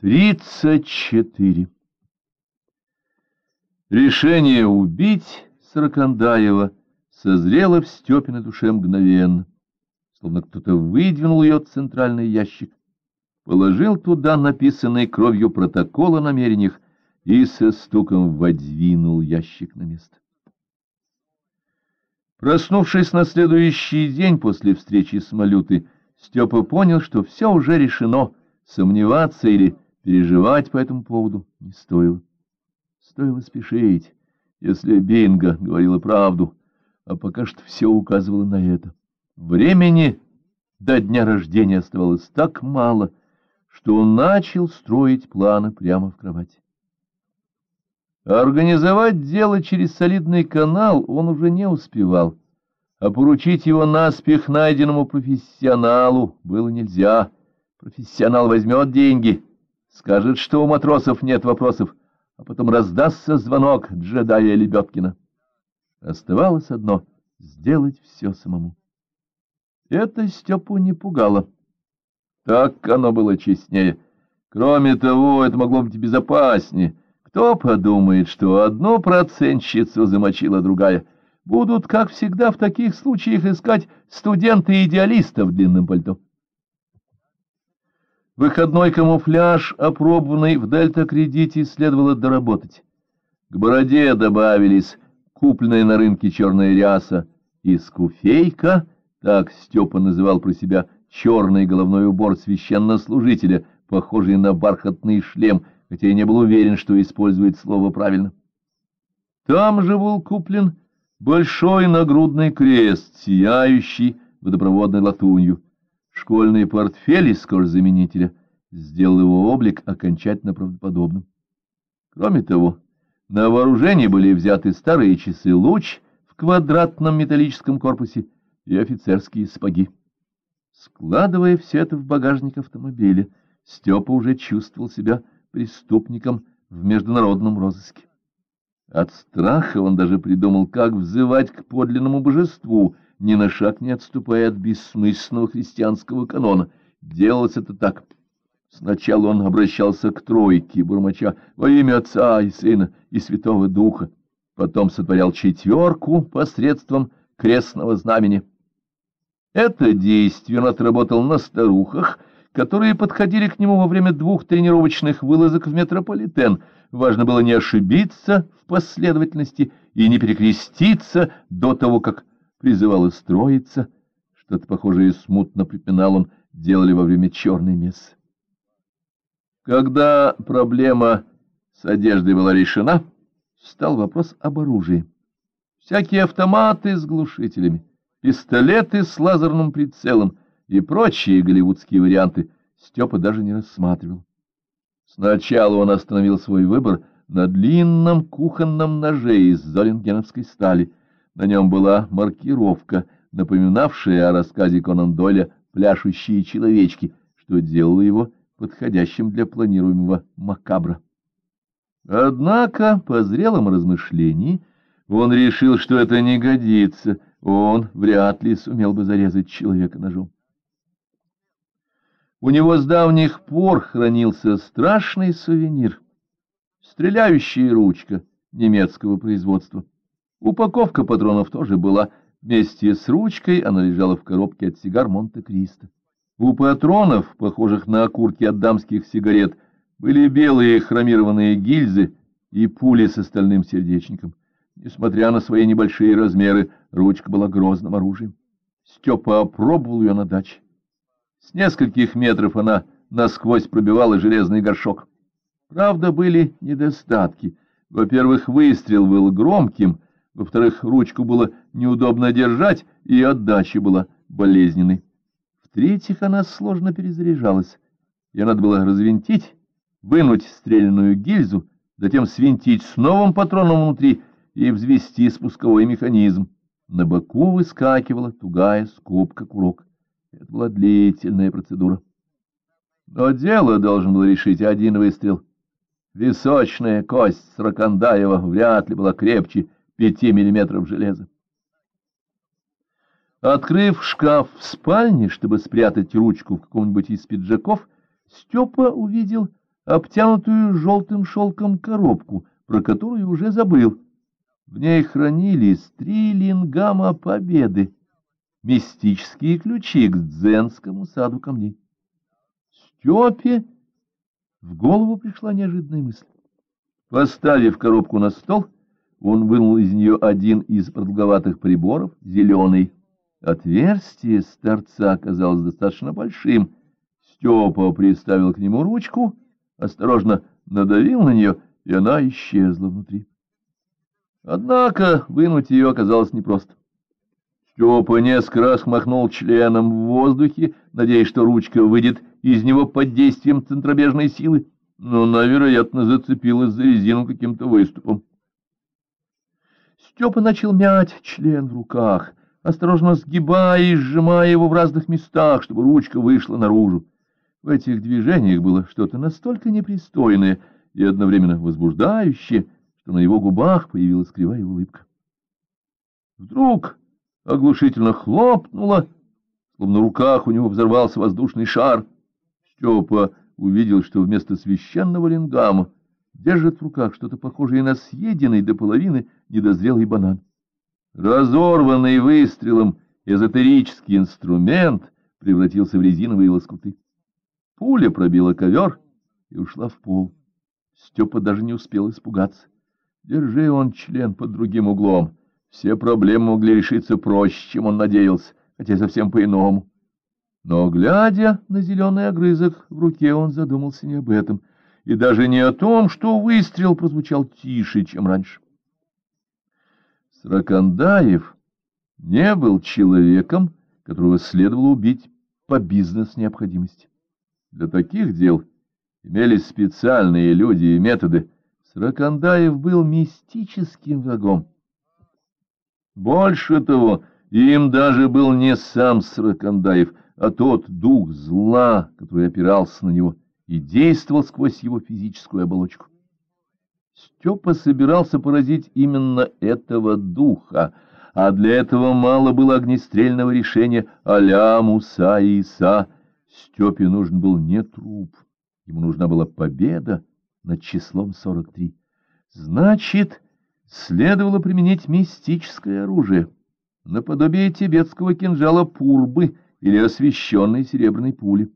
Тридцать четыре. Решение убить Сорокандаева созрело в Степиной душе мгновенно, словно кто-то выдвинул ее центральный ящик, положил туда написанный кровью протокол о намерениях и со стуком водвинул ящик на место. Проснувшись на следующий день после встречи с Малютой, Степа понял, что все уже решено, сомневаться или Переживать по этому поводу не стоило. Стоило спешить, если Бинго говорила правду, а пока что все указывало на это. Времени до дня рождения оставалось так мало, что он начал строить планы прямо в кровати. Организовать дело через солидный канал он уже не успевал, а поручить его наспех найденному профессионалу было нельзя. Профессионал возьмет деньги — Скажет, что у матросов нет вопросов, а потом раздастся звонок джедая Лебедкина. Оставалось одно — сделать все самому. Это Степу не пугало. Так оно было честнее. Кроме того, это могло быть безопаснее. Кто подумает, что одну процентщицу замочила другая? Будут, как всегда, в таких случаях искать студенты-идеалиста в длинном пальто. Выходной камуфляж, опробованный в дельта-кредите, следовало доработать. К бороде добавились купленная на рынке черная ряса и скуфейка, так Степа называл про себя черный головной убор священнослужителя, похожий на бархатный шлем, хотя и не был уверен, что использует слово правильно. Там же был куплен большой нагрудный крест, сияющий водопроводной латунью. Школьный портфель из кожзаменителя сделал его облик окончательно правдоподобным. Кроме того, на вооружение были взяты старые часы «Луч» в квадратном металлическом корпусе и офицерские сапоги. Складывая все это в багажник автомобиля, Степа уже чувствовал себя преступником в международном розыске. От страха он даже придумал, как взывать к подлинному божеству — ни на шаг не отступая от бессмысленного христианского канона. Делалось это так. Сначала он обращался к тройке, бурмача во имя Отца и Сына и Святого Духа, потом сотворял четверку посредством крестного знамени. Это действие он отработал на старухах, которые подходили к нему во время двух тренировочных вылазок в метрополитен. Важно было не ошибиться в последовательности и не перекреститься до того, как призывала строиться, что-то похожее смутно припинал он, делали во время черной мессы. Когда проблема с одеждой была решена, стал вопрос об оружии. Всякие автоматы с глушителями, пистолеты с лазерным прицелом и прочие голливудские варианты Степа даже не рассматривал. Сначала он остановил свой выбор на длинном кухонном ноже из золенгеновской стали — на нем была маркировка, напоминавшая о рассказе Конан Дойля «Пляшущие человечки», что делало его подходящим для планируемого макабра. Однако, по зрелом размышлении, он решил, что это не годится, он вряд ли сумел бы зарезать человека ножом. У него с давних пор хранился страшный сувенир — стреляющая ручка немецкого производства. Упаковка патронов тоже была. Вместе с ручкой она лежала в коробке от сигар Монте-Кристо. У патронов, похожих на окурки от дамских сигарет, были белые хромированные гильзы и пули с остальным сердечником. Несмотря на свои небольшие размеры, ручка была грозным оружием. Степа опробовал ее на даче. С нескольких метров она насквозь пробивала железный горшок. Правда, были недостатки. Во-первых, выстрел был громким — во-вторых, ручку было неудобно держать, и отдача была болезненной. В-третьих, она сложно перезаряжалась. Ее надо было развинтить, вынуть стрельную гильзу, затем свинтить с новым патроном внутри и взвести спусковой механизм. На боку выскакивала тугая скобка курок. Это была длительная процедура. Но дело должен был решить один выстрел. Височная кость Сракандаева вряд ли была крепче, пяти миллиметров железа. Открыв шкаф в спальне, чтобы спрятать ручку в каком-нибудь из пиджаков, Степа увидел обтянутую желтым шелком коробку, про которую уже забыл. В ней хранились три лингама победы, мистические ключи к дзенскому саду камней. Степе в голову пришла неожиданная мысль. Поставив коробку на стол, он вынул из нее один из продолговатых приборов, зеленый. Отверстие с торца оказалось достаточно большим. Степа приставил к нему ручку, осторожно надавил на нее, и она исчезла внутри. Однако вынуть ее оказалось непросто. Степа несколько раз махнул членом в воздухе, надеясь, что ручка выйдет из него под действием центробежной силы, но она, вероятно, зацепилась за резину каким-то выступом. Степа начал мять член в руках, осторожно сгибая и сжимая его в разных местах, чтобы ручка вышла наружу. В этих движениях было что-то настолько непристойное и одновременно возбуждающее, что на его губах появилась кривая улыбка. Вдруг оглушительно хлопнуло, словно в руках у него взорвался воздушный шар. Степа увидел, что вместо священного лингама держит в руках что-то похожее на съеденный до половины недозрелый банан. Разорванный выстрелом эзотерический инструмент превратился в резиновые лоскуты. Пуля пробила ковер и ушла в пол. Степа даже не успел испугаться. Держи он член под другим углом. Все проблемы могли решиться проще, чем он надеялся, хотя совсем по-иному. Но, глядя на зеленый огрызок в руке, он задумался не об этом, и даже не о том, что выстрел прозвучал тише, чем раньше. Сракандаев не был человеком, которого следовало убить по бизнес-необходимости. Для таких дел имелись специальные люди и методы. Сракандаев был мистическим врагом. Больше того, им даже был не сам Сракандаев, а тот дух зла, который опирался на него и действовал сквозь его физическую оболочку. Степа собирался поразить именно этого духа, а для этого мало было огнестрельного решения а-ля Муса и Иса. Степе нужен был не труп, ему нужна была победа над числом 43. Значит, следовало применить мистическое оружие, наподобие тибетского кинжала Пурбы или освещенной серебряной пули.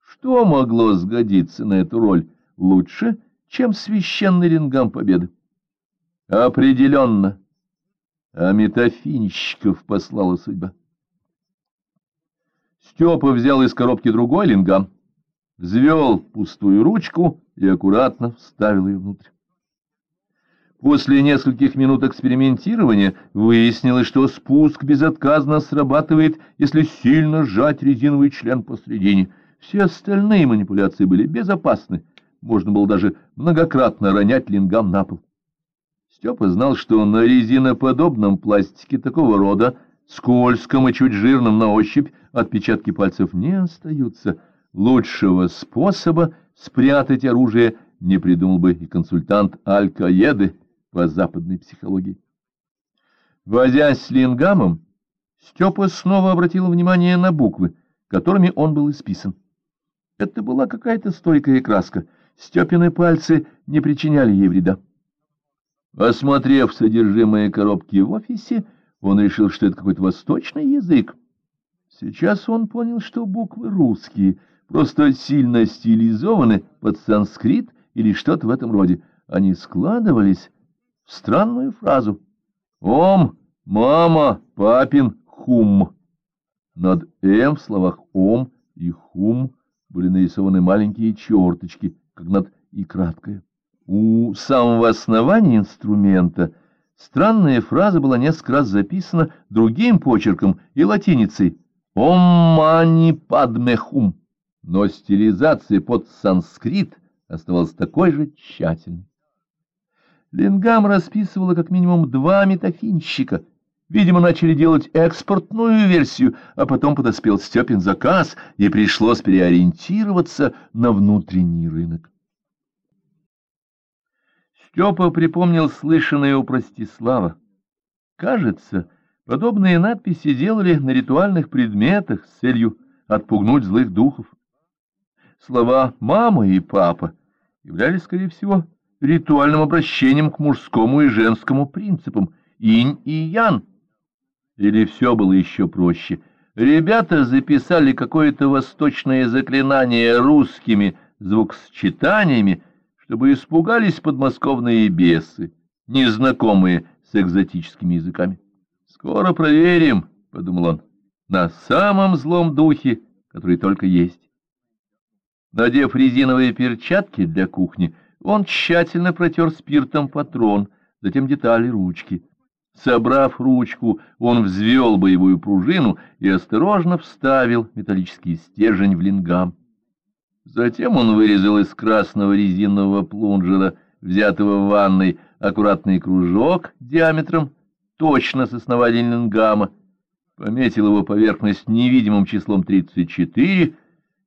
Что могло сгодиться на эту роль лучше, чем священный рингам победы? Определенно. А метафинщиков послала судьба. Степа взял из коробки другой лингам, взвел пустую ручку и аккуратно вставил ее внутрь. После нескольких минут экспериментирования выяснилось, что спуск безотказно срабатывает, если сильно сжать резиновый член посредине. Все остальные манипуляции были безопасны. Можно было даже многократно ронять лингам на пол. Степа знал, что на резиноподобном пластике такого рода, скользком и чуть жирном на ощупь, отпечатки пальцев не остаются. Лучшего способа спрятать оружие не придумал бы и консультант Аль-Каеды по западной психологии. Возясь с лингамом, Степа снова обратил внимание на буквы, которыми он был исписан. Это была какая-то стойкая краска. Степины пальцы не причиняли ей вреда. Осмотрев содержимое коробки в офисе, он решил, что это какой-то восточный язык. Сейчас он понял, что буквы русские, просто сильно стилизованы под санскрит или что-то в этом роде. Они складывались странную фразу «Ом, мама, папин, хум». Над «м» в словах «ом» и «хум» были нарисованы маленькие черточки, как над «и» краткое. У самого основания инструмента странная фраза была несколько раз записана другим почерком и латиницей «Ом мани падме хум», но стилизация под санскрит оставалась такой же тщательной. Лингам расписывала как минимум два метафинщика. Видимо, начали делать экспортную версию, а потом подоспел Степин заказ, и пришлось переориентироваться на внутренний рынок. Степа припомнил слышанное у Простислава. Кажется, подобные надписи делали на ритуальных предметах с целью отпугнуть злых духов. Слова «мама» и «папа» являлись, скорее всего, ритуальным обращением к мужскому и женскому принципам «инь» и «ян». Или все было еще проще. Ребята записали какое-то восточное заклинание русскими звукосчитаниями, чтобы испугались подмосковные бесы, незнакомые с экзотическими языками. «Скоро проверим», — подумал он, — «на самом злом духе, который только есть». Надев резиновые перчатки для кухни, он тщательно протер спиртом патрон, затем детали ручки. Собрав ручку, он взвел боевую пружину и осторожно вставил металлический стержень в лингам. Затем он вырезал из красного резинового плунжера, взятого в ванной, аккуратный кружок диаметром точно с основания лингама, пометил его поверхность невидимым числом 34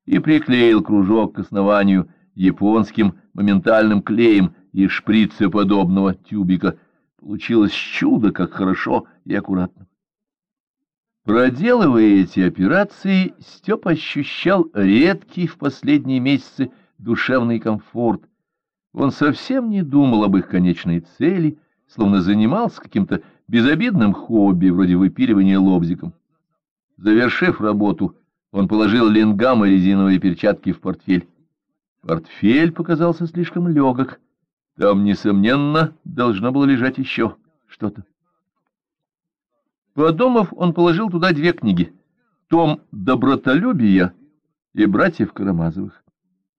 и приклеил кружок к основанию японским моментальным клеем из шприцеподобного тюбика. Получилось чудо, как хорошо и аккуратно. Проделывая эти операции, Степ ощущал редкий в последние месяцы душевный комфорт. Он совсем не думал об их конечной цели, словно занимался каким-то безобидным хобби, вроде выпиливания лобзиком. Завершив работу, он положил лингам и резиновые перчатки в портфель. Портфель показался слишком легок. Там, несомненно, должно было лежать еще что-то. Подумав, он положил туда две книги — том «Добротолюбия» и «Братьев Карамазовых».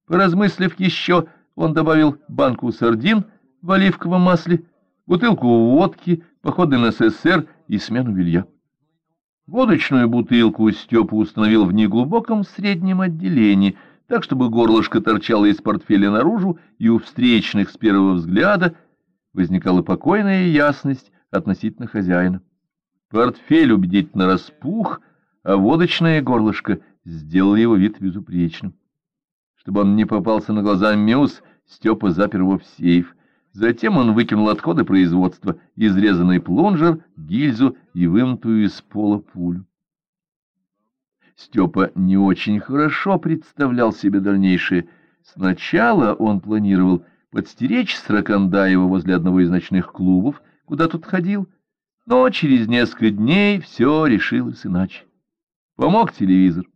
Поразмыслив еще, он добавил банку сардин в оливковом масле, бутылку водки, походы на СССР и смену белья. Водочную бутылку Степа установил в неглубоком среднем отделении, так, чтобы горлышко торчало из портфеля наружу, и у встречных с первого взгляда возникала покойная ясность относительно хозяина. Портфель убедительно распух, а водочное горлышко сделало его вид безупречным. Чтобы он не попался на глаза Мюс, Степа запер его в сейф. Затем он выкинул отходы производства, изрезанный плунжер, гильзу и вымытую из пола пулю. Степа не очень хорошо представлял себе дальнейшее. Сначала он планировал подстеречь Сракандаева возле одного из ночных клубов, куда тут ходил, но через несколько дней все решилось иначе. Помог телевизор.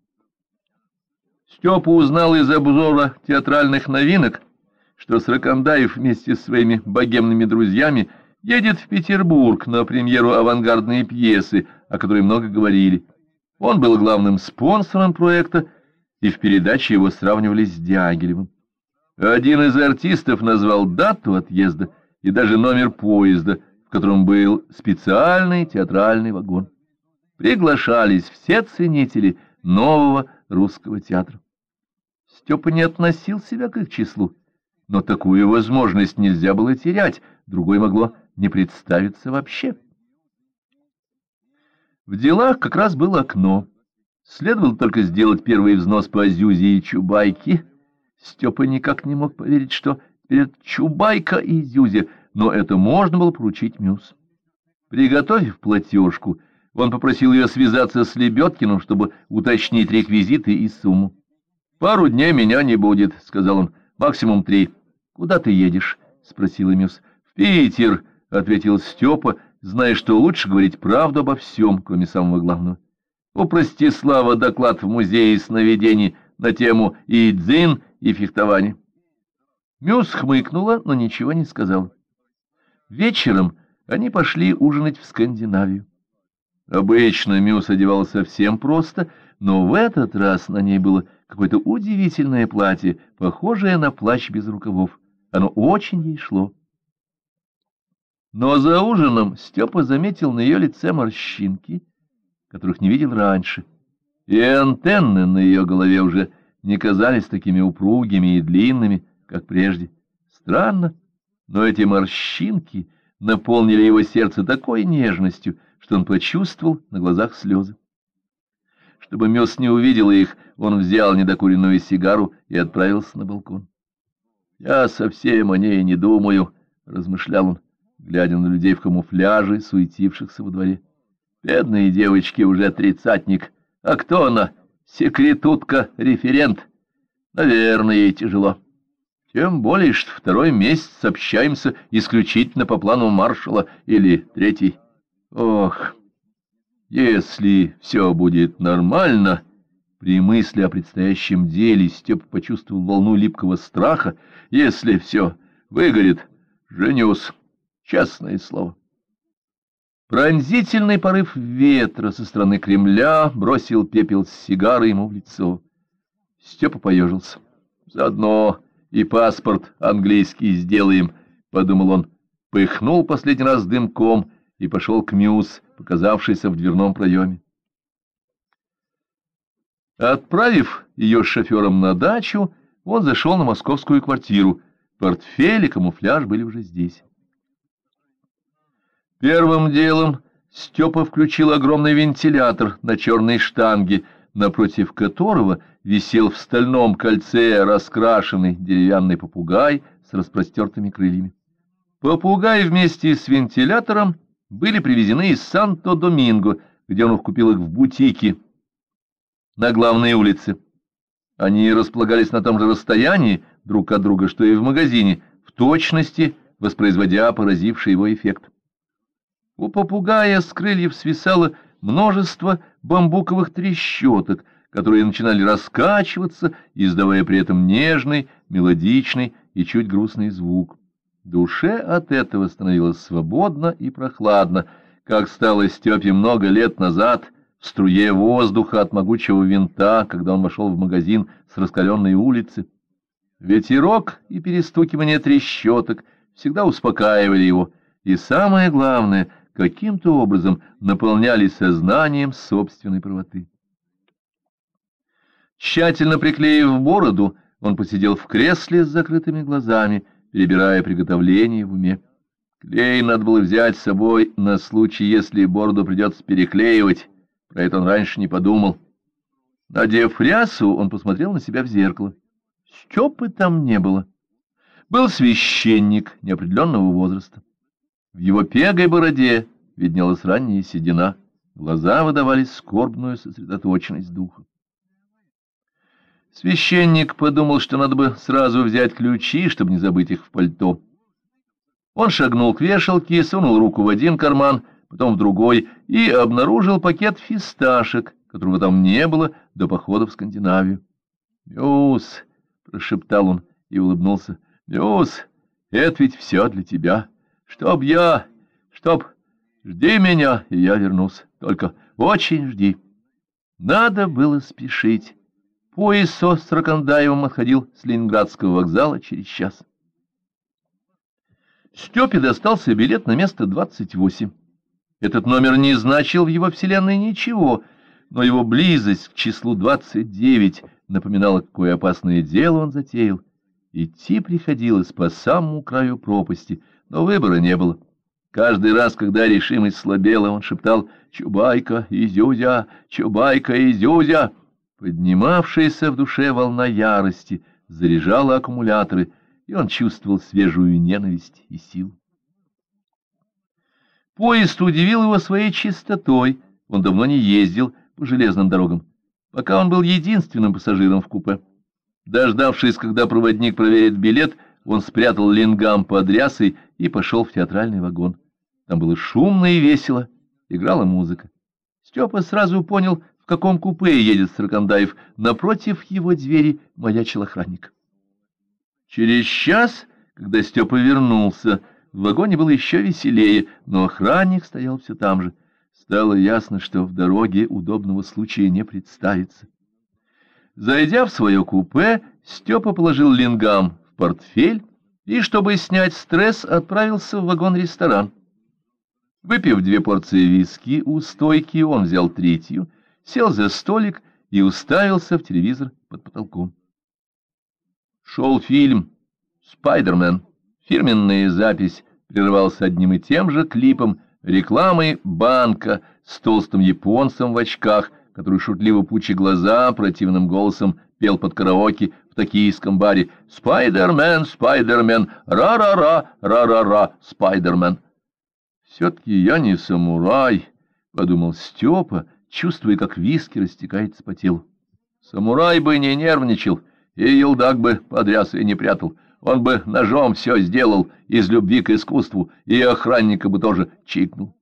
Степа узнал из обзора театральных новинок, что Сракандаев вместе с своими богемными друзьями едет в Петербург на премьеру авангардной пьесы, о которой много говорили. Он был главным спонсором проекта, и в передаче его сравнивали с Дягилевым. Один из артистов назвал дату отъезда и даже номер поезда — котором был специальный театральный вагон. Приглашались все ценители нового русского театра. Степа не относил себя к их числу, но такую возможность нельзя было терять, другой могло не представиться вообще. В делах как раз было окно. Следовало только сделать первый взнос по Азюзе и Чубайке. Степа никак не мог поверить, что перед Чубайка и Зюзе но это можно было поручить Мюс. Приготовив платежку, он попросил ее связаться с Лебедкиным, чтобы уточнить реквизиты и сумму. «Пару дней меня не будет», — сказал он, — «максимум три». «Куда ты едешь?» — спросил Мюс. «В Питер», — ответил Степа, зная, что лучше говорить правду обо всем, кроме самого главного. У Простислава доклад в музее сновидений на тему и дзин, и фехтование. Мюс хмыкнула, но ничего не сказал. Вечером они пошли ужинать в Скандинавию. Обычно Мюс одевалась совсем просто, но в этот раз на ней было какое-то удивительное платье, похожее на плащ без рукавов. Оно очень ей шло. Но за ужином Степа заметил на ее лице морщинки, которых не видел раньше, и антенны на ее голове уже не казались такими упругими и длинными, как прежде. Странно, но эти морщинки наполнили его сердце такой нежностью, что он почувствовал на глазах слезы. Чтобы Мёс не увидел их, он взял недокуренную сигару и отправился на балкон. «Я совсем о ней не думаю», — размышлял он, глядя на людей в камуфляже, суетившихся во дворе. «Бедные девочки уже тридцатник. А кто она? Секретутка, референт. Наверное, ей тяжело. Тем более, что второй месяц общаемся исключительно по плану маршала или третий. Ох, если все будет нормально... При мысли о предстоящем деле Степ почувствовал волну липкого страха. Если все выгорит, женюсь, честное слово. Пронзительный порыв ветра со стороны Кремля бросил пепел с сигары ему в лицо. Степа поежился. Заодно и паспорт английский сделаем, — подумал он, пыхнул последний раз дымком и пошел к Мюс, показавшийся в дверном проеме. Отправив ее с шофером на дачу, он зашел на московскую квартиру. Портфель и камуфляж были уже здесь. Первым делом Степа включил огромный вентилятор на черной штанге, напротив которого висел в стальном кольце раскрашенный деревянный попугай с распростертыми крыльями. Попугай вместе с вентилятором были привезены из Санто-Доминго, где он купил их в бутике на главной улице. Они располагались на том же расстоянии друг от друга, что и в магазине, в точности воспроизводя поразивший его эффект. У попугая с крыльев свисало множество бамбуковых трещоток, которые начинали раскачиваться, издавая при этом нежный, мелодичный и чуть грустный звук. Душе от этого становилось свободно и прохладно, как стало Степе много лет назад в струе воздуха от могучего винта, когда он вошел в магазин с раскаленной улицы. Ветерок и перестукивание трещоток всегда успокаивали его, и самое главное — каким-то образом наполняли сознанием собственной правоты. Тщательно приклеив бороду, он посидел в кресле с закрытыми глазами, перебирая приготовление в уме. Клей надо было взять с собой на случай, если бороду придется переклеивать. Про это он раньше не подумал. Надев рясу, он посмотрел на себя в зеркало. Степы там не было. Был священник неопределенного возраста. В его пегой бороде виднелась ранняя седина, глаза выдавали скорбную сосредоточенность духа. Священник подумал, что надо бы сразу взять ключи, чтобы не забыть их в пальто. Он шагнул к вешалке, сунул руку в один карман, потом в другой, и обнаружил пакет фисташек, которого там не было до похода в Скандинавию. «Мюс!» — прошептал он и улыбнулся. «Мюс, это ведь все для тебя!» Чтоб я... Чтоб... Жди меня, и я вернусь. Только очень жди. Надо было спешить. Поезд со Строкандаевым отходил с Ленинградского вокзала через час. Степе достался билет на место 28. Этот номер не значил в его вселенной ничего, но его близость к числу 29 напоминала, какое опасное дело он затеял. Идти приходилось по самому краю пропасти — но выбора не было. Каждый раз, когда решимость слабела, он шептал «Чубайка, Изюзя! Чубайка, Изюзя!» Поднимавшаяся в душе волна ярости заряжала аккумуляторы, и он чувствовал свежую ненависть и силу. Поезд удивил его своей чистотой, он давно не ездил по железным дорогам, пока он был единственным пассажиром в купе. Дождавшись, когда проводник проверит билет, он спрятал лингам под рясой и пошел в театральный вагон. Там было шумно и весело, играла музыка. Степа сразу понял, в каком купе едет Саркандаев. Напротив его двери маячил охранник. Через час, когда Степа вернулся, в вагоне было еще веселее, но охранник стоял все там же. Стало ясно, что в дороге удобного случая не представится. Зайдя в свое купе, Степа положил лингам в портфель и, чтобы снять стресс, отправился в вагон-ресторан. Выпив две порции виски у стойки, он взял третью, сел за столик и уставился в телевизор под потолком. Шел фильм «Спайдермен». Фирменная запись прерывался одним и тем же клипом рекламы банка с толстым японцем в очках, который шутливо пучи глаза противным голосом пел под караоке в токийском баре «Спайдермен, Спайдермен, ра-ра-ра, ра-ра-ра, Спайдермен». «Все-таки я не самурай», — подумал Степа, чувствуя, как виски растекается по телу. «Самурай бы не нервничал, и елдак бы подряс и не прятал. Он бы ножом все сделал из любви к искусству, и охранника бы тоже чикнул.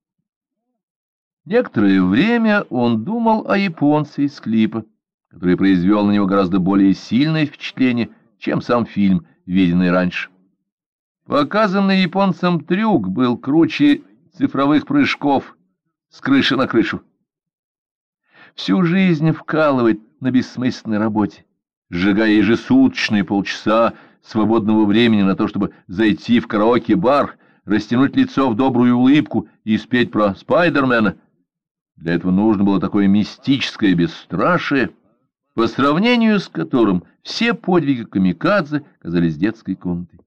Некоторое время он думал о японце из клипа, который произвел на него гораздо более сильное впечатление, чем сам фильм, виденный раньше. Показанный японцем трюк был круче цифровых прыжков с крыши на крышу. Всю жизнь вкалывать на бессмысленной работе, сжигая ежесуточные полчаса свободного времени на то, чтобы зайти в караоке-бар, растянуть лицо в добрую улыбку и спеть про Спайдермена. Для этого нужно было такое мистическое бесстрашие, по сравнению с которым все подвиги камикадзе казались детской комнатой.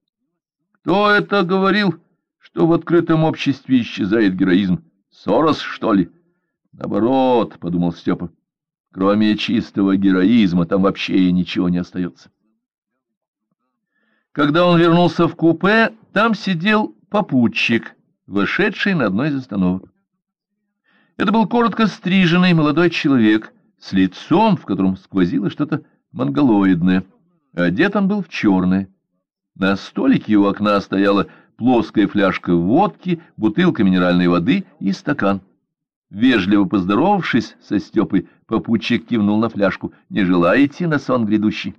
Кто это говорил, что в открытом обществе исчезает героизм? Сорос, что ли? Наоборот, — подумал Степа, — кроме чистого героизма там вообще ничего не остается. Когда он вернулся в купе, там сидел попутчик, вошедший на одной из остановок. Это был коротко стриженный молодой человек с лицом, в котором сквозило что-то монголоидное. Одет он был в черное. На столике у окна стояла плоская фляжка водки, бутылка минеральной воды и стакан. Вежливо поздоровавшись со Степой, попутчик кивнул на фляжку. «Не желаете на сон грядущий?»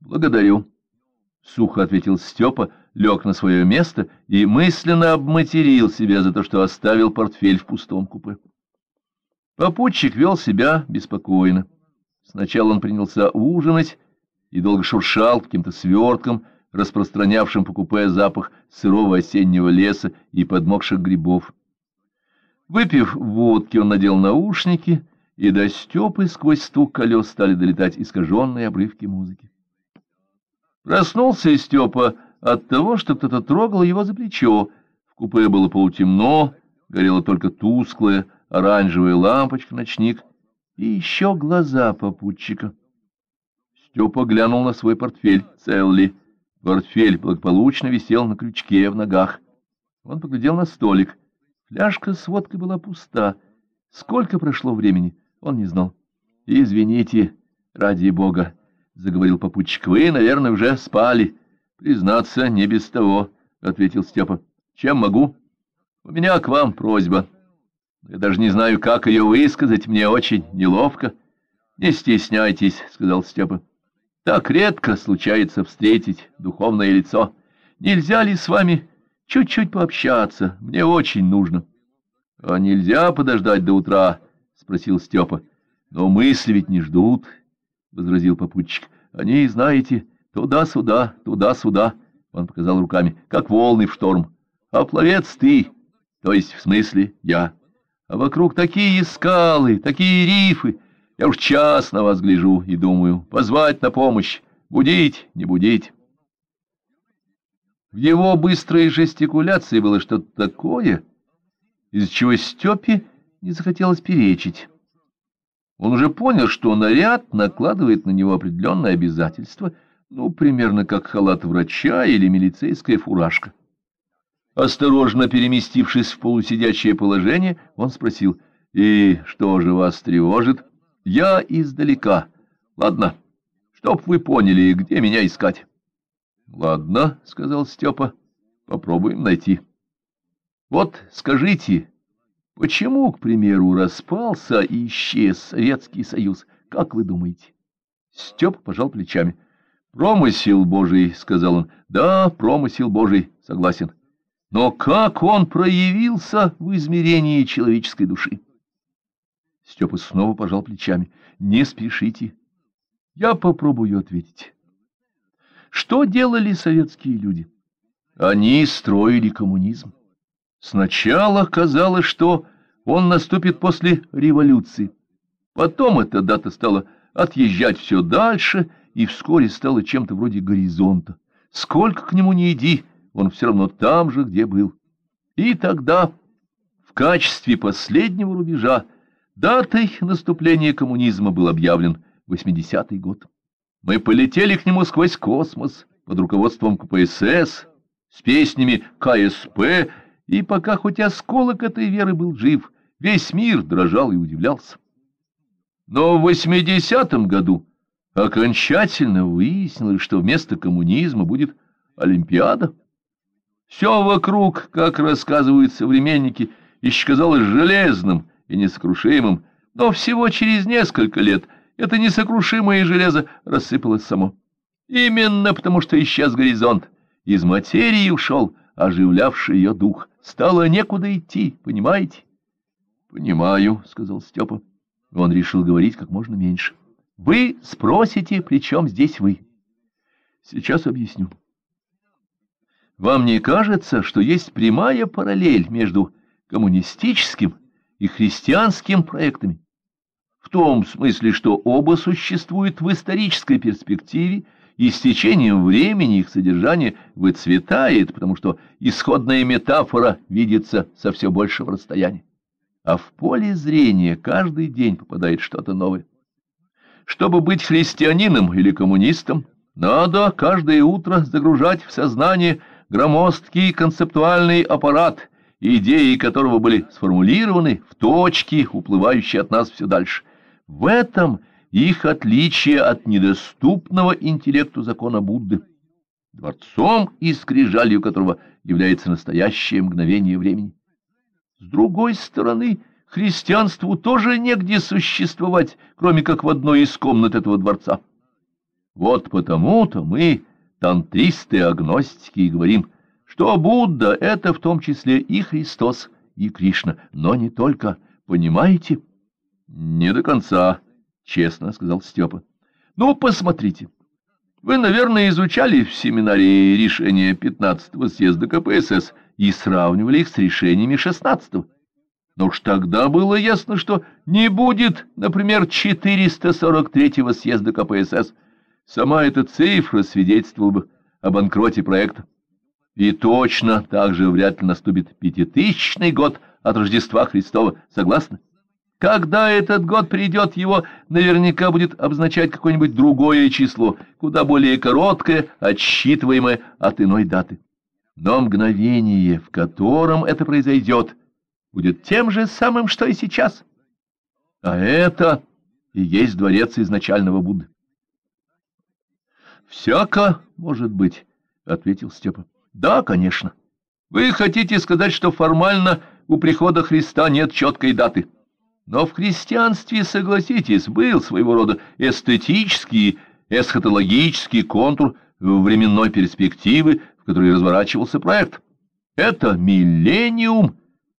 «Благодарю», — сухо ответил Степа, лег на свое место и мысленно обматерил себя за то, что оставил портфель в пустом купе. Попутчик вел себя беспокойно. Сначала он принялся ужинать и долго шуршал каким-то свертком, распространявшим по купе запах сырого осеннего леса и подмокших грибов. Выпив водки, он надел наушники, и до Степы сквозь стук колес стали долетать искаженные обрывки музыки. Проснулся Степа от того, что кто-то трогал его за плечо. В купе было полутемно, горела только тусклая оранжевая лампочка-ночник и еще глаза попутчика. Степа глянул на свой портфель, цел ли. Портфель благополучно висел на крючке в ногах. Он поглядел на столик. Фляжка с водкой была пуста. Сколько прошло времени, он не знал. — Извините, ради бога, — заговорил попутчик, — вы, наверное, уже спали. — Признаться, не без того, — ответил Степа. — Чем могу? — У меня к вам просьба. Я даже не знаю, как ее высказать, мне очень неловко. — Не стесняйтесь, — сказал Степа. Так редко случается встретить духовное лицо. Нельзя ли с вами чуть-чуть пообщаться? Мне очень нужно. — А нельзя подождать до утра? — спросил Степа. — Но мысли ведь не ждут, — возразил попутчик. — Они, знаете, туда-сюда, туда-сюда, — он показал руками, — как волны в шторм. А пловец ты, то есть в смысле я. А вокруг такие скалы, такие рифы, я уж час на вас гляжу и думаю, позвать на помощь, будить, не будить. В его быстрой жестикуляции было что-то такое, из чего Степе не захотелось перечить. Он уже понял, что наряд накладывает на него определенные обязательства, ну, примерно как халат врача или милицейская фуражка. Осторожно переместившись в полусидячее положение, он спросил, «И что же вас тревожит?» Я издалека. Ладно, чтоб вы поняли, где меня искать. — Ладно, — сказал Степа, — попробуем найти. Вот скажите, почему, к примеру, распался и исчез Советский Союз? Как вы думаете? Степа пожал плечами. — Промысел Божий, — сказал он. — Да, промысел Божий, согласен. Но как он проявился в измерении человеческой души? Степа снова пожал плечами. «Не спешите. Я попробую ответить. Что делали советские люди? Они строили коммунизм. Сначала казалось, что он наступит после революции. Потом эта дата стала отъезжать все дальше и вскоре стала чем-то вроде горизонта. Сколько к нему не иди, он все равно там же, где был. И тогда, в качестве последнего рубежа, Датой наступления коммунизма был объявлен 80-й год. Мы полетели к нему сквозь космос под руководством КПСС, с песнями КСП, и пока хоть осколок этой веры был жив, весь мир дрожал и удивлялся. Но в 80-м году окончательно выяснилось, что вместо коммунизма будет Олимпиада. Все вокруг, как рассказывают современники, еще казалось железным и несокрушимым, но всего через несколько лет это несокрушимое железо рассыпалось само. Именно потому, что исчез горизонт, из материи ушел оживлявший ее дух. Стало некуда идти, понимаете? — Понимаю, — сказал Степа. Он решил говорить как можно меньше. — Вы спросите, при чем здесь вы? — Сейчас объясню. Вам не кажется, что есть прямая параллель между коммунистическим и христианским проектами? В том смысле, что оба существуют в исторической перспективе и с течением времени их содержание выцветает, потому что исходная метафора видится со все большего расстояния. А в поле зрения каждый день попадает что-то новое. Чтобы быть христианином или коммунистом, надо каждое утро загружать в сознание громоздкий концептуальный аппарат, идеи которого были сформулированы в точки, уплывающие от нас все дальше. В этом их отличие от недоступного интеллекту закона Будды, дворцом и скрижалью которого является настоящее мгновение времени. С другой стороны, христианству тоже негде существовать, кроме как в одной из комнат этого дворца. Вот потому-то мы, тантристы-агностики, и говорим, что Будда — это в том числе и Христос, и Кришна, но не только, понимаете? Не до конца честно сказал Степа. Ну, посмотрите. Вы, наверное, изучали в семинарии решения 15-го съезда КПСС и сравнивали их с решениями 16-го. Но уж тогда было ясно, что не будет, например, 443-го съезда КПСС. Сама эта цифра свидетельствовала бы о банкроте проекта. И точно так же вряд ли наступит пятитысячный год от Рождества Христова. Согласны? Когда этот год придет, его наверняка будет обозначать какое-нибудь другое число, куда более короткое, отсчитываемое от иной даты. Но мгновение, в котором это произойдет, будет тем же самым, что и сейчас. А это и есть дворец изначального Будды. «Всяко может быть», — ответил Степа. «Да, конечно. Вы хотите сказать, что формально у прихода Христа нет четкой даты?» Но в христианстве, согласитесь, был своего рода эстетический, эсхатологический контур временной перспективы, в которой разворачивался проект. Это миллениум,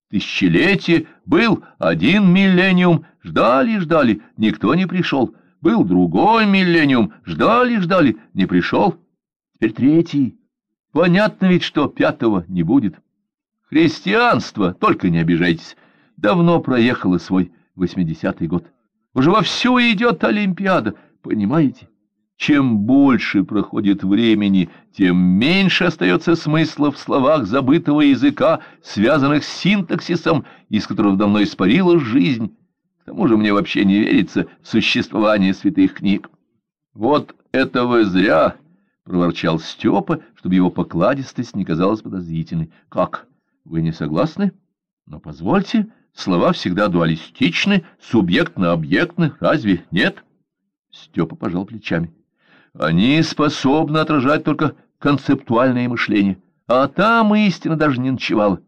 тысячелетие, был один миллениум, ждали-ждали, никто не пришел. Был другой миллениум, ждали-ждали, не пришел. Теперь третий. Понятно ведь, что пятого не будет. Христианство, только не обижайтесь, давно проехало свой восьмидесятый год. Уже вовсю идет Олимпиада, понимаете? Чем больше проходит времени, тем меньше остается смысла в словах забытого языка, связанных с синтаксисом, из которого давно испарилась жизнь. К тому же мне вообще не верится в существование святых книг. Вот это вы зря, — проворчал Степа, чтобы его покладистость не казалась подозрительной. — Как, вы не согласны? Но позвольте... Слова всегда дуалистичны, субъектно-объектны, разве нет? Степа пожал плечами. Они способны отражать только концептуальное мышление, а там истина даже не ночевала.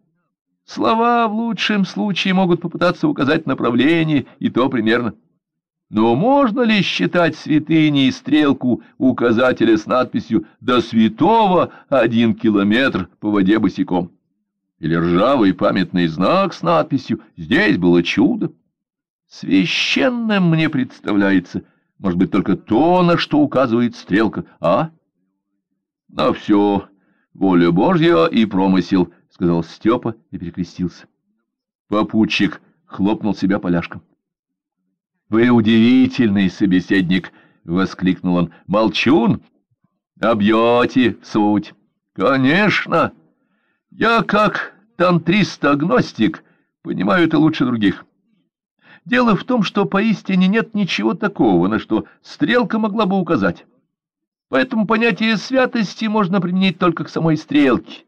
Слова в лучшем случае могут попытаться указать направление, и то примерно. Но можно ли считать святыней стрелку указателя с надписью «До святого один километр по воде босиком»? или ржавый памятный знак с надписью «Здесь было чудо». Священным мне представляется, может быть, только то, на что указывает стрелка, а? На все, воля Божья и промысел, — сказал Степа и перекрестился. Попутчик хлопнул себя поляшком. — Вы удивительный собеседник! — воскликнул он. — Молчун! Обьете суть! — Конечно! Я как тантрист-агностик понимаю это лучше других. Дело в том, что поистине нет ничего такого, на что стрелка могла бы указать. Поэтому понятие святости можно применить только к самой стрелке.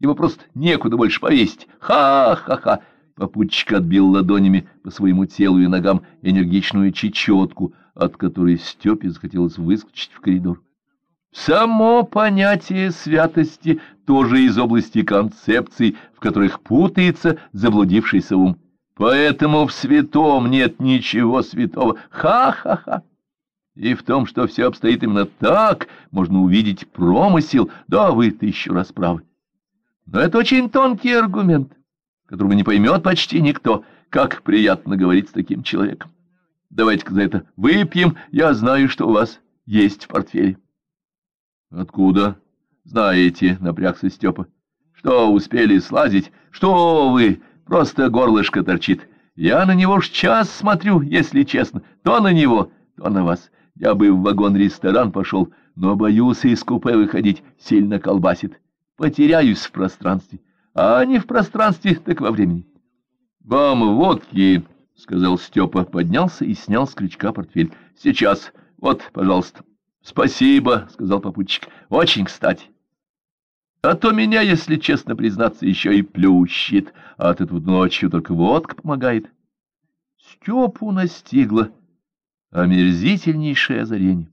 Его просто некуда больше повесить. Ха-ха-ха! Попутчик отбил ладонями по своему телу и ногам энергичную чечетку, от которой Степе захотелось выскочить в коридор. Само понятие святости тоже из области концепций, в которых путается заблудившийся ум. Поэтому в святом нет ничего святого. Ха-ха-ха! И в том, что все обстоит именно так, можно увидеть промысел, да вы тысячу раз правы. Но это очень тонкий аргумент, которого не поймет почти никто. Как приятно говорить с таким человеком. Давайте-ка за это выпьем, я знаю, что у вас есть в портфеле. — Откуда? — Знаете, — напрягся Степа. — Что, успели слазить? Что вы? Просто горлышко торчит. Я на него уж час смотрю, если честно. То на него, то на вас. Я бы в вагон-ресторан пошел, но боюсь из купе выходить, сильно колбасит. Потеряюсь в пространстве. А не в пространстве, так во времени. — Вам водки, — сказал Степа, поднялся и снял с крючка портфель. — Сейчас. Вот, пожалуйста. — Спасибо, — сказал попутчик. — Очень кстати. А то меня, если честно признаться, еще и плющит, а от этого ночью только водка помогает. Степу настигло омерзительнейшее озарение.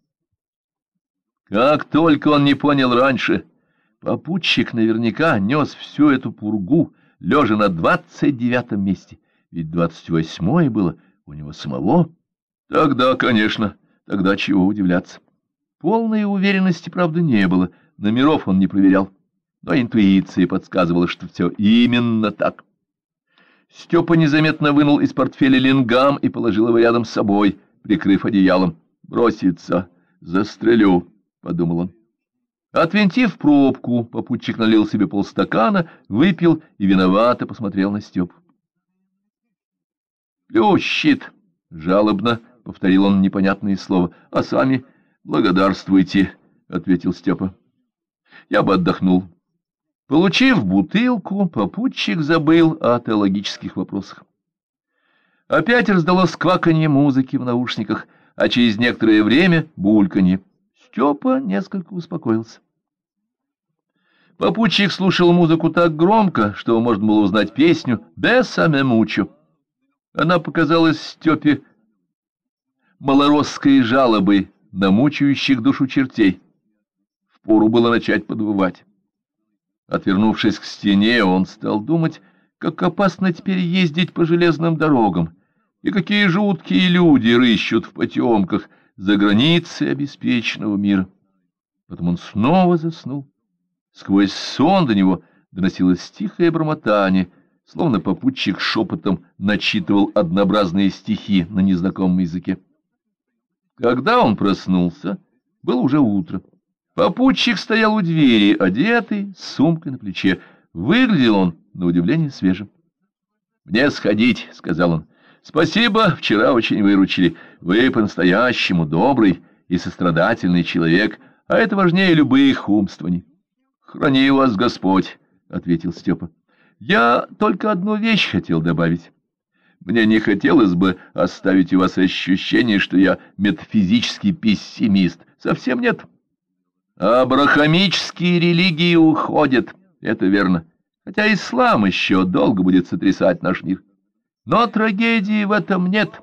Как только он не понял раньше, попутчик наверняка нес всю эту пургу, лежа на двадцать девятом месте, ведь двадцать восьмое было у него самого. Тогда, конечно, тогда чего удивляться. Полной уверенности, правда, не было, номеров он не проверял, но интуиция подсказывала, что все именно так. Степа незаметно вынул из портфеля лингам и положил его рядом с собой, прикрыв одеялом. «Бросится, застрелю», — подумал он. Отвинтив пробку, попутчик налил себе полстакана, выпил и виновато посмотрел на Степу. «Плющит!» — жалобно повторил он непонятные слова. «А сами благодарствуйте», — ответил Степа. «Я бы отдохнул». Получив бутылку, попутчик забыл о теологических вопросах. Опять раздалось кваканье музыки в наушниках, а через некоторое время — бульканье. Степа несколько успокоился. Попутчик слушал музыку так громко, что можно было узнать песню «Бесаме мучу». Она показалась Степе малоросской жалобой на мучающих душу чертей. Впору было начать подвывать. Отвернувшись к стене, он стал думать, как опасно теперь ездить по железным дорогам, и какие жуткие люди рыщут в потемках за границей обеспеченного мира. Потом он снова заснул. Сквозь сон до него доносилось тихое бормотание, словно попутчик шепотом начитывал однообразные стихи на незнакомом языке. Когда он проснулся, было уже утро. Попутчик стоял у двери, одетый, с сумкой на плече. Выглядел он, на удивление, свежим. — Мне сходить, — сказал он. — Спасибо, вчера очень выручили. Вы по-настоящему добрый и сострадательный человек, а это важнее любых умствований. — Храни вас Господь, — ответил Степа. — Я только одну вещь хотел добавить. Мне не хотелось бы оставить у вас ощущение, что я метафизический пессимист. Совсем нет. — Абрахамические религии уходят, это верно, хотя ислам еще долго будет сотрясать наш мир. Но трагедии в этом нет,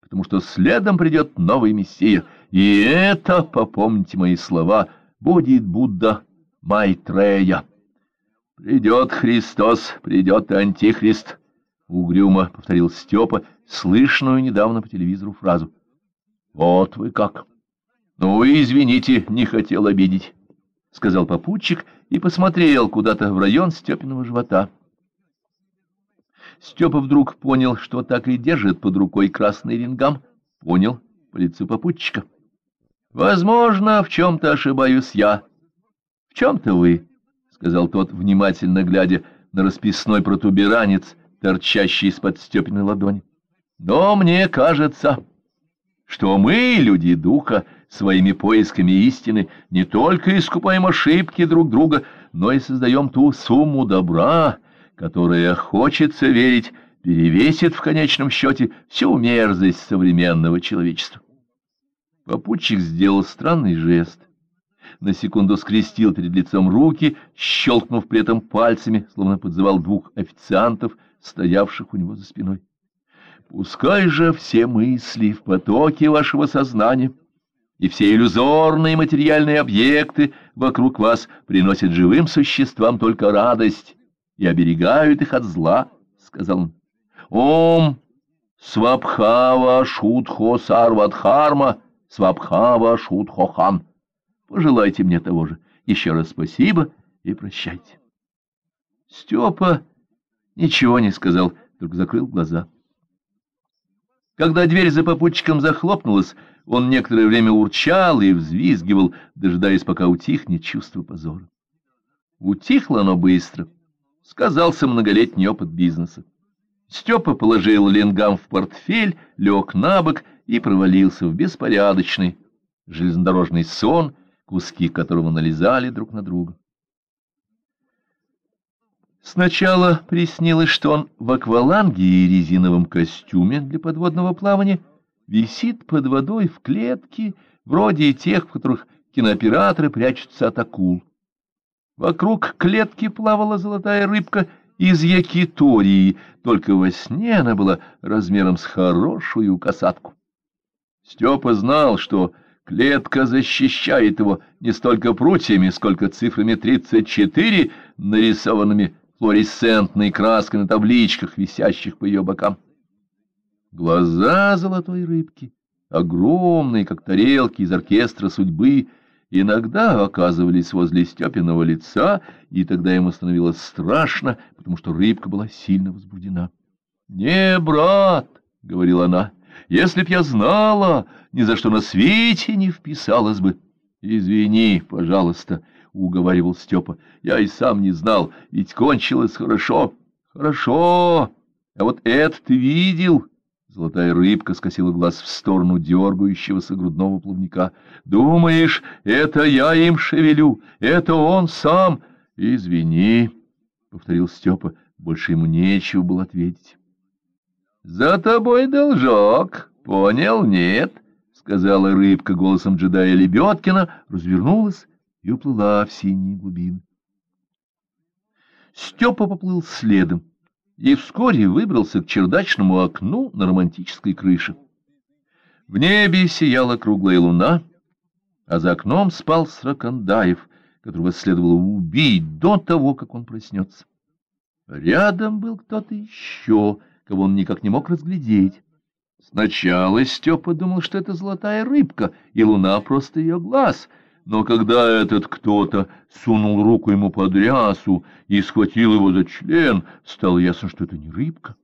потому что следом придет новый Мессия, и это, попомните мои слова, будет Будда Майтрея. «Придет Христос, придет Антихрист», — угрюмо повторил Степа, слышную недавно по телевизору фразу. «Вот вы как!» «Ну, извините, не хотел обидеть», — сказал попутчик и посмотрел куда-то в район Степиного живота. Степа вдруг понял, что так и держит под рукой красный рингам. Понял по лицу попутчика. «Возможно, в чем-то ошибаюсь я. В чем-то вы», — сказал тот, внимательно глядя на расписной протуберанец, торчащий из-под Степиной ладони. «Но мне кажется, что мы, люди духа, своими поисками истины не только искупаем ошибки друг друга, но и создаем ту сумму добра, которая, хочется верить, перевесит в конечном счете всю мерзость современного человечества. Попутчик сделал странный жест. на секунду скрестил перед лицом руки, щелкнув при этом пальцами, словно подзывал двух официантов, стоявших у него за спиной. Пускай же все мысли в потоке вашего сознания и все иллюзорные материальные объекты вокруг вас приносят живым существам только радость и оберегают их от зла, — сказал он. Ом Свабхава Шутхо Сарвадхарма Свабхава Шутхохан. Пожелайте мне того же. Еще раз спасибо и прощайте. Степа ничего не сказал, только закрыл глаза. Когда дверь за попутчиком захлопнулась, он некоторое время урчал и взвизгивал, дожидаясь, пока утихнет чувство позора. Утихло оно быстро. Сказался многолетний опыт бизнеса. Степа положил ленгам в портфель, лег на бок и провалился в беспорядочный железнодорожный сон, куски которого налезали друг на друга. Сначала приснилось, что он в акваланге и резиновом костюме для подводного плавания висит под водой в клетке, вроде тех, в которых кинооператоры прячутся от акул. Вокруг клетки плавала золотая рыбка из якитории, только во сне она была размером с хорошую касатку. Степа знал, что клетка защищает его не столько прутьями, сколько цифрами 34, нарисованными флуоресцентной краской на табличках, висящих по ее бокам. Глаза золотой рыбки, огромные, как тарелки из оркестра судьбы, иногда оказывались возле Степиного лица, и тогда ему становилось страшно, потому что рыбка была сильно возбуждена. — Не, брат, — говорила она, — если б я знала, ни за что на свете не вписалась бы. — Извини, пожалуйста, — уговаривал Степа. Я и сам не знал, ведь кончилось хорошо. Хорошо. А вот это ты видел? Золотая рыбка скосила глаз в сторону дергающегося грудного плавника. Думаешь, это я им шевелю? Это он сам? Извини, — повторил Степа. Больше ему нечего было ответить. За тобой должок. Понял, нет? — сказала рыбка голосом джедая Лебедкина, развернулась и уплыла в синие глубины. Степа поплыл следом и вскоре выбрался к чердачному окну на романтической крыше. В небе сияла круглая луна, а за окном спал Сракандаев, которого следовало убить до того, как он проснется. Рядом был кто-то еще, кого он никак не мог разглядеть. Сначала Степа думал, что это золотая рыбка, и луна просто ее глаз — но когда этот кто-то сунул руку ему под рясу и схватил его за член, стало ясно, что это не рыбка.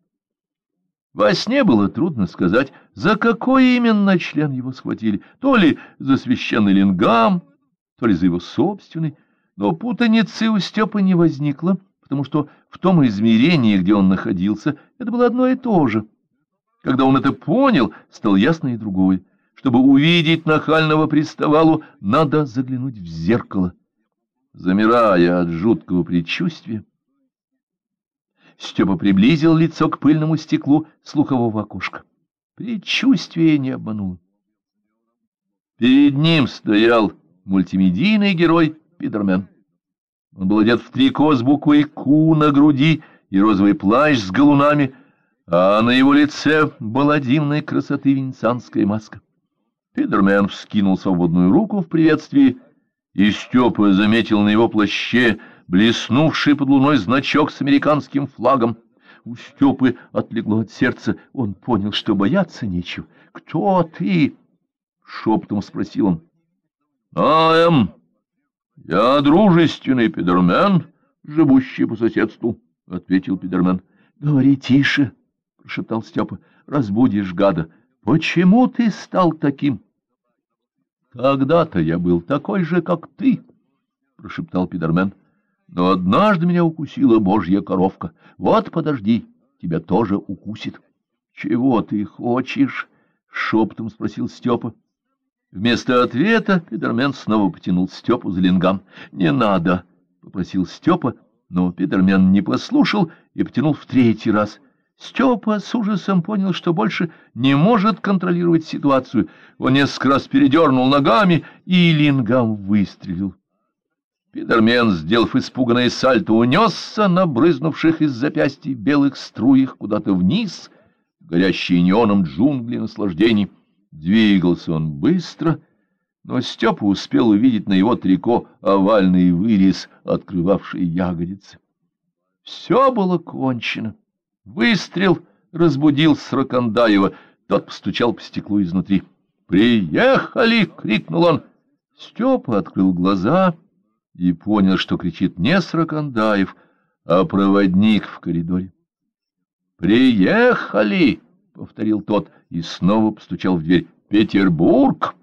Во сне было трудно сказать, за какой именно член его схватили, то ли за священный лингам, то ли за его собственный, но путаницы у Степы не возникло, потому что в том измерении, где он находился, это было одно и то же. Когда он это понял, стало ясно и другое. Чтобы увидеть нахального приставалу, надо заглянуть в зеркало. Замирая от жуткого предчувствия, Степа приблизил лицо к пыльному стеклу слухового окошка. Предчувствие не обмануло. Перед ним стоял мультимедийный герой Питермен. Он был одет в трико с буквой «Ку» на груди и розовый плащ с галунами, а на его лице была дивной красоты венецианская маска. Пидермен вскинул свободную руку в приветствии, и Степа заметил на его плаще блеснувший под луной значок с американским флагом. У Степы отлегло от сердца, он понял, что бояться нечего. — Кто ты? — шепотом спросил он. — А, эм, я дружественный Пидермен, живущий по соседству, — ответил Пидермен. — Говори тише, — прошептал Степа, — разбудишь гада. — Почему ты стал таким? Когда-то я был такой же, как ты, прошептал Пидермен. Но однажды меня укусила божья коровка. Вот подожди, тебя тоже укусит. Чего ты хочешь? шепотом спросил Степа. Вместо ответа Пидермен снова потянул Степу за лингам. Не надо, попросил Степа, но Пидермен не послушал и потянул в третий раз. Степа с ужасом понял, что больше не может контролировать ситуацию. Он несколько раз передернул ногами, и лингам выстрелил. Пидермен, сделав испуганное сальто, унесся на брызнувших из запястья белых струях куда-то вниз, горящие неоном джунгли наслаждений. Двигался он быстро, но Степа успел увидеть на его трико овальный вырез, открывавший ягодицы. Все было кончено. Выстрел разбудил Сракандаева. Тот постучал по стеклу изнутри. «Приехали!» — крикнул он. Степа открыл глаза и понял, что кричит не Сракандаев, а проводник в коридоре. «Приехали!» — повторил тот и снова постучал в дверь. «Петербург!»